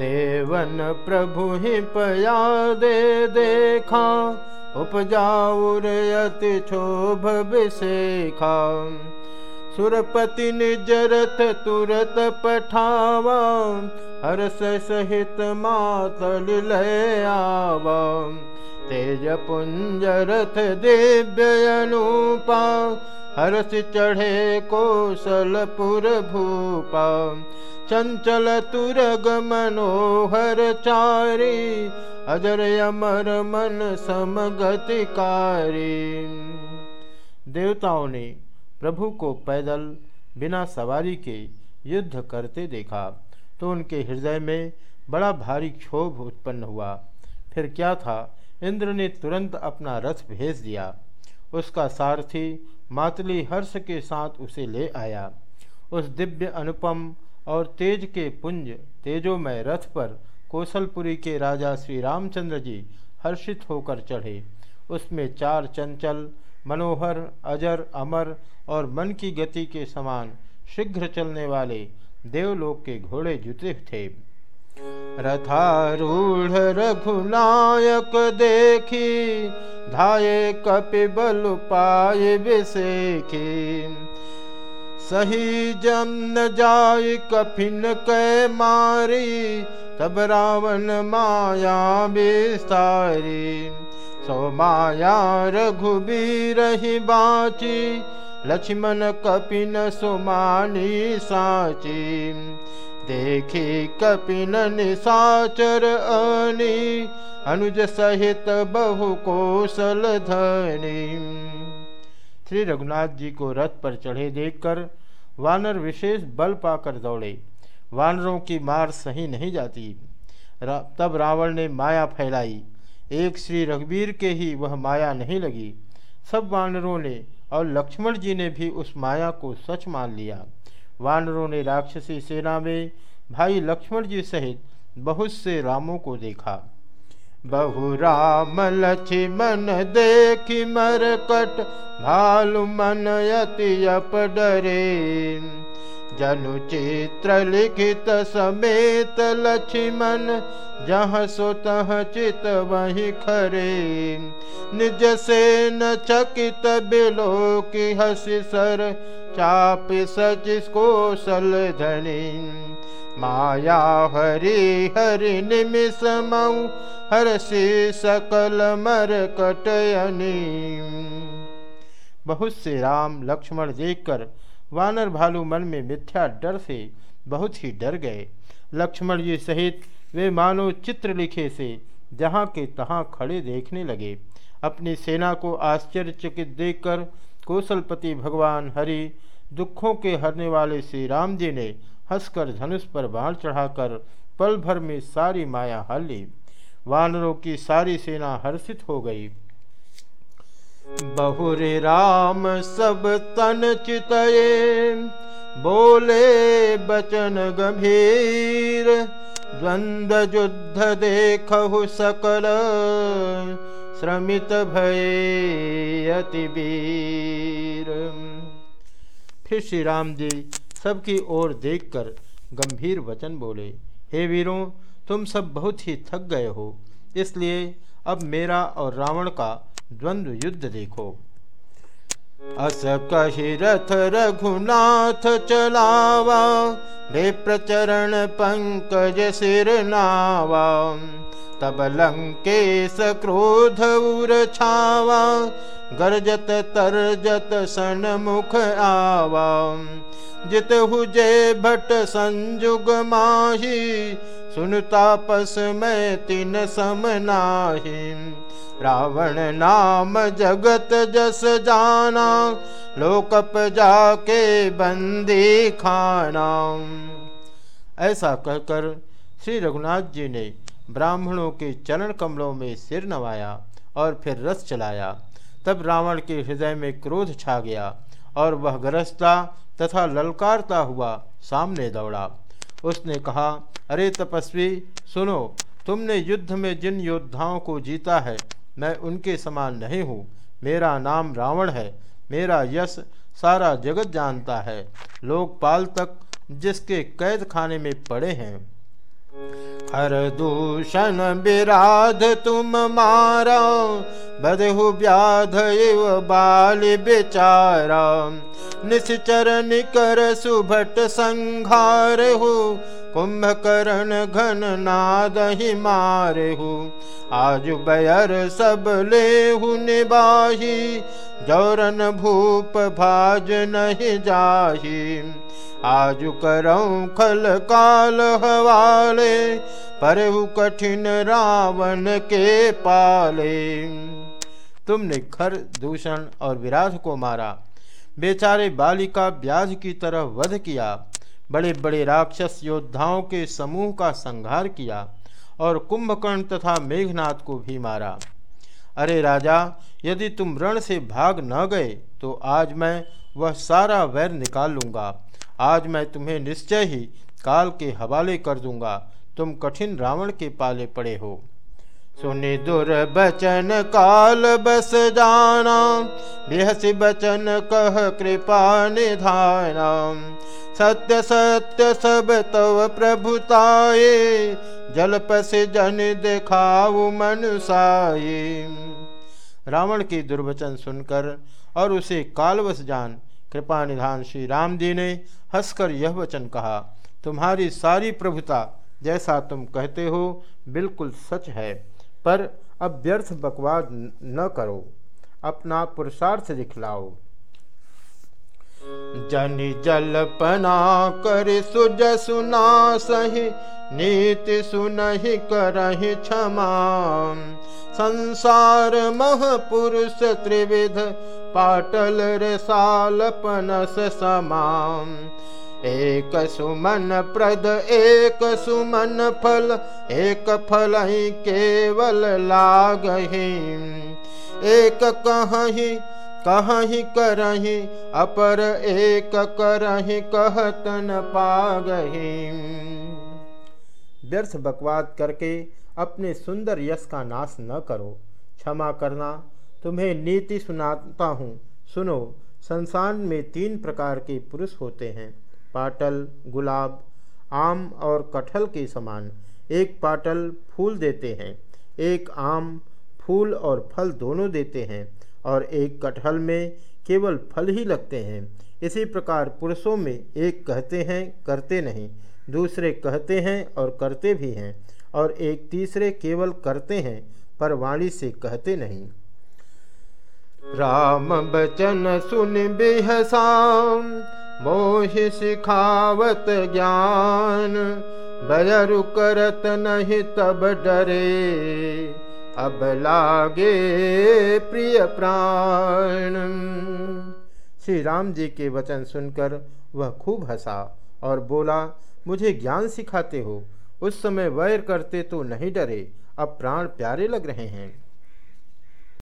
देवन प्रभु ही पया दे देखा उपजाऊर अति क्षोभ विशेखा। सुरपति निजरथ तुरत पठावा हर्ष सहित मातल आवा। तेज पुंजरथ दिव्य अनुपा हर्ष चढ़े कौशलपुर भूपा चंचल तुरग मनोहर चारी, अजर अमर मन समगतिकारी। देवताओं ने प्रभु को पैदल बिना सवारी के युद्ध करते देखा तो उनके हृदय में बड़ा भारी क्षोभ उत्पन्न हुआ। फिर क्या था? इंद्र ने तुरंत अपना रथ भेज दिया। उसका सारथी मातली हर्ष के साथ उसे ले आया। उस दिव्य अनुपम और तेज के पुंज तेजोमय रथ पर कौशलपुरी के राजा श्री रामचंद्र जी हर्षित होकर चढ़े। उसमें चार चंचल, मनोहर, अजर, अमर और मन की गति के समान शीघ्र चलने वाले देवलोक के घोड़े जुते थे। रथारूढ़ रघुनायक देखी, धाये कपि बल पाए विषेखी सही जम न जाय कफिन कै मारी, तब रावण माया विस्तारी सो माया रघुबीर ही बाची, लक्ष्मण कपिन सुमानी साची। देखी कपिन निसाचर अनी, अनुज सहित बहु कौशल धनी। श्री रघुनाथ जी को रथ पर चढ़े देखकर वानर विशेष बल पाकर दौड़े। वानरों की मार सही नहीं जाती। रा, तब रावण ने माया फैलाई। एक श्री रघुवीर के ही वह माया नहीं लगी। सब वानरों ने और लक्ष्मण जी ने भी उस माया को सच मान लिया। वानरों ने राक्षसी सेना में भाई लक्ष्मण जी सहित बहुत से रामों को देखा। बहु राम लक्ष्मण देखी मरकट भालु मन यति अप डरे जनु चित्र लिखित समेत लक्ष्मण जहाँ सुतः चित वही खरे। निज से न चकित बिलो की हसी सर चाप सच कौशल धनी माया हरि हरि निमिष मऊ से सकल मर कटयनी बहुत से राम लक्ष्मण देखकर वानर भालू मन में मिथ्या डर से बहुत ही डर गए। लक्ष्मण जी सहित वे मानो चित्र लिखे से जहाँ के तहाँ खड़े देखने लगे। अपनी सेना को आश्चर्यचकित देखकर कौशलपति भगवान हरि दुखों के हरने वाले श्री राम जी ने हंसकर धनुष पर बाण चढ़ाकर पल भर में सारी माया हर ली। वानरों की सारी सेना हर्षित हो गई। बहुरे राम, सब तन चितये। बोले बचन गंभीर, द्वंद युद्ध देखु सकल। श्रमित भय अति वीर। फिर श्री राम जी सबकी ओर देखकर गंभीर वचन बोले, हे वीरों, तुम सब बहुत ही थक गए हो, इसलिए अब मेरा और रावण का द्वंद्व युद्ध देखो। अस कही रथ रघुनाथ चलावा, रे प्रचरण पंकज सिर नावा। तब लंकेश क्रोध उर छावा, गरजत तरजत सन मुख आवा। जित हुजे भट संजुग माही सुनतापस में तीन सम नाही। रावण नाम जगत जस जाना, लोकप जाके बंदी खाना। ऐसा कहकर श्री रघुनाथ जी ने ब्राह्मणों के चरण कमलों में सिर नवाया और फिर रस चलाया। तब रावण के हृदय में क्रोध छा गया और वह गरजता तथा ललकारता हुआ सामने दौड़ा। उसने कहा, अरे तपस्वी, सुनो, तुमने युद्ध में जिन योद्धाओं को जीता है, मैं उनके समान नहीं हूँ। मेरा नाम रावण है, मेरा यश सारा जगत जानता है। लोकपाल तक जिसके कैद खाने में पड़े हैं। हर दूषण विराध तुम मारा बदहु व्याध इव बाल बेचारा निश्चर निकर सुभट संघार हो कुंभकर्ण घन नाद ही मारे हो आज बयर सब ले निबाही जौरन भूप भाज नहीं जाही आज करऊँ खल काल हवाले परहु कठिन रावण के पाले। तुमने खर दूषण और विराध को मारा, बेचारे बालिका ब्याज की तरह वध किया बड़े बड़े राक्षस योद्धाओं के समूह का संहार किया, और कुंभकर्ण तथा मेघनाथ को भी मारा। अरे राजा, यदि तुम रण से भाग न गए तो आज मैं वह सारा वैर निकाल लूँगा। आज मैं तुम्हें निश्चय ही काल के हवाले कर दूँगा। तुम कठिन रावण के पाले पड़े हो। सुनि दुर बचन काल बस जाना, बेहसी बचन कह कृपा निधाना। सत्य सत्य सब तव प्रभुताए जलपस जन देखाऊ मनुसाए रावण की दुर्वचन सुनकर और उसे कालवश जान कृपा निधान श्री राम जी ने हंसकर यह वचन कहा, तुम्हारी सारी प्रभुता जैसा तुम कहते हो, बिल्कुल सच है, पर अब व्यर्थ बकवाद न करो, अपना पुरुषार्थ दिखलाओ। जन जलपना कर सुज सुना सही नीति सुनहि करहि क्षमा। संसार महपुरुष त्रिविध पाटल रसाल पनस समाम एक सुमन प्रद एक सुमन फल एक फल केवल लाग एक कहीं कहीं करही अपर एक करही कहतन पागही। व्यर्थ बकवाद करके अपने सुंदर यश का नाश न करो, क्षमा करना। तुम्हें नीति सुनाता हूँ, सुनो, संसार में तीन प्रकार के पुरुष होते हैं, पाटल, गुलाब, आम और कटहल के समान। एक पाटल फूल देते हैं, एक आम फूल और फल दोनों देते हैं और एक कटहल में केवल फल ही लगते हैं। इसी प्रकार पुरुषों में एक कहते हैं, करते नहीं। दूसरे कहते हैं और करते भी हैं। और एक तीसरे केवल करते हैं, पर वाणी से कहते नहीं। राम बचन सुन बेहसाम, मोह सिखावत ज्ञान। बयरु करत नहीं तब डरे। अब लागे प्रिय प्राण। श्री राम जी के वचन सुनकर वह खूब हंसा और बोला, मुझे ज्ञान सिखाते हो। उस समय वैर करते तो नहीं डरे, अब प्राण प्यारे लग रहे हैं।